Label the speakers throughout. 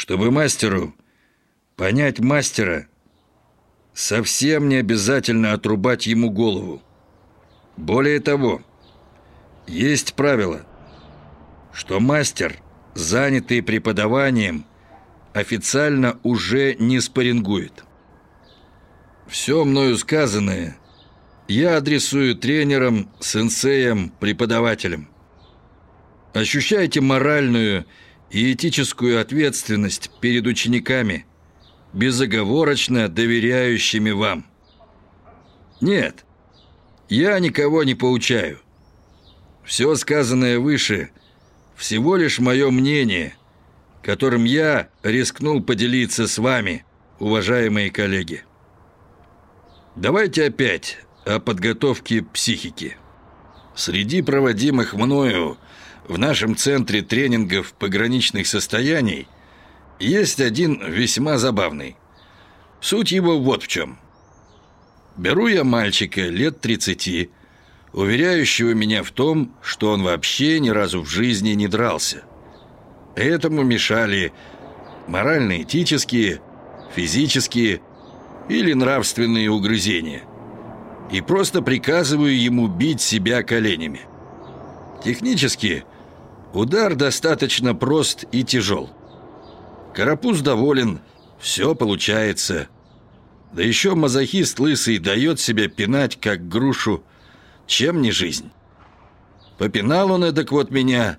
Speaker 1: Чтобы мастеру понять мастера, совсем не обязательно отрубать ему голову. Более того, есть правило, что мастер, занятый преподаванием, официально уже не спаррингует. Все мною сказанное я адресую тренерам, сенсеям, преподавателям. Ощущайте моральную и этическую ответственность перед учениками, безоговорочно доверяющими вам. Нет, я никого не поучаю. Все сказанное выше – всего лишь мое мнение, которым я рискнул поделиться с вами, уважаемые коллеги. Давайте опять о подготовке психики. Среди проводимых мною в нашем центре тренингов пограничных состояний есть один весьма забавный. Суть его вот в чем. Беру я мальчика лет 30, уверяющего меня в том, что он вообще ни разу в жизни не дрался. Этому мешали морально-этические, физические или нравственные угрызения. И просто приказываю ему бить себя коленями. Технически удар достаточно прост и тяжел. Карапуз доволен, все получается. Да еще мазохист лысый дает себя пинать, как грушу, чем не жизнь. Попинал он эдак вот меня,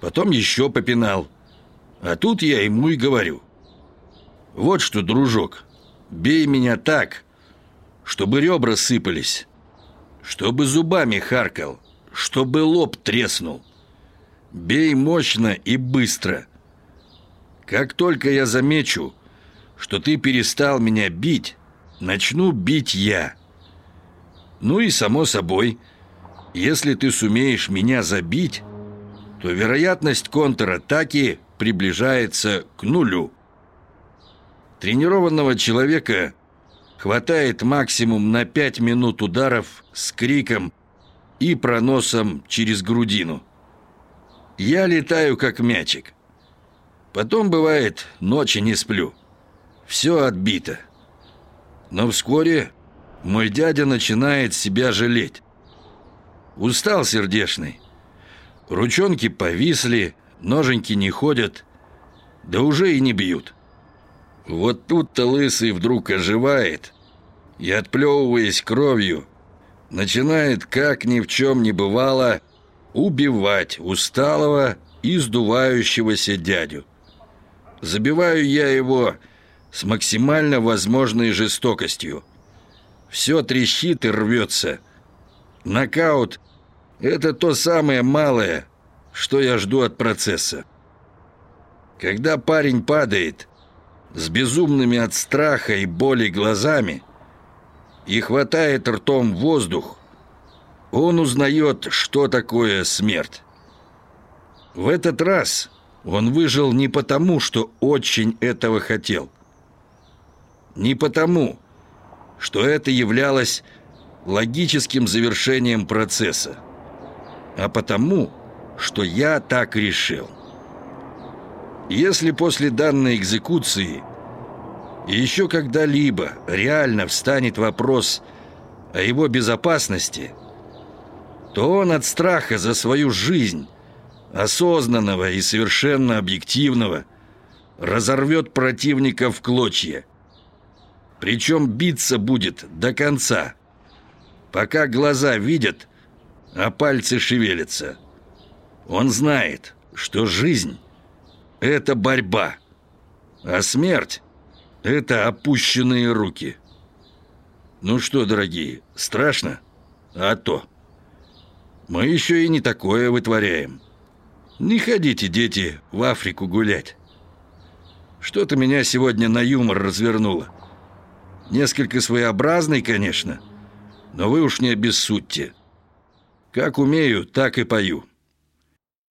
Speaker 1: потом еще попинал. А тут я ему и говорю. Вот что, дружок, бей меня так, чтобы ребра сыпались, чтобы зубами харкал, чтобы лоб треснул. Бей мощно и быстро. Как только я замечу, что ты перестал меня бить, начну бить я. Ну и само собой, если ты сумеешь меня забить, то вероятность контратаки приближается к нулю. Тренированного человека хватает максимум на 5 минут ударов с криком и проносом через грудину. Я летаю как мячик. Потом, бывает, ночи не сплю. Все отбито. Но вскоре мой дядя начинает себя жалеть. Устал сердешный. Ручонки повисли, ноженьки не ходят, да уже и не бьют. Вот тут-то лысый вдруг оживает и, отплевываясь кровью, начинает, как ни в чем не бывало, убивать усталого и сдувающегося дядю. Забиваю я его с максимально возможной жестокостью. Все трещит и рвется. Нокаут – это то самое малое, что я жду от процесса. Когда парень падает, с безумными от страха и боли глазами, и хватает ртом воздух, он узнает, что такое смерть. В этот раз он выжил не потому, что очень этого хотел. Не потому, что это являлось логическим завершением процесса, а потому, что я так решил. Если после данной экзекуции еще когда-либо реально встанет вопрос о его безопасности – то он от страха за свою жизнь, осознанного и совершенно объективного, разорвет противника в клочья. Причем биться будет до конца, пока глаза видят, а пальцы шевелятся. Он знает, что жизнь — это борьба, а смерть — это опущенные руки. Ну что, дорогие, страшно? А то... Мы еще и не такое вытворяем. Не ходите, дети, в Африку гулять. Что-то меня сегодня на юмор развернуло. Несколько своеобразный, конечно, но вы уж не обессудьте. Как умею, так и пою.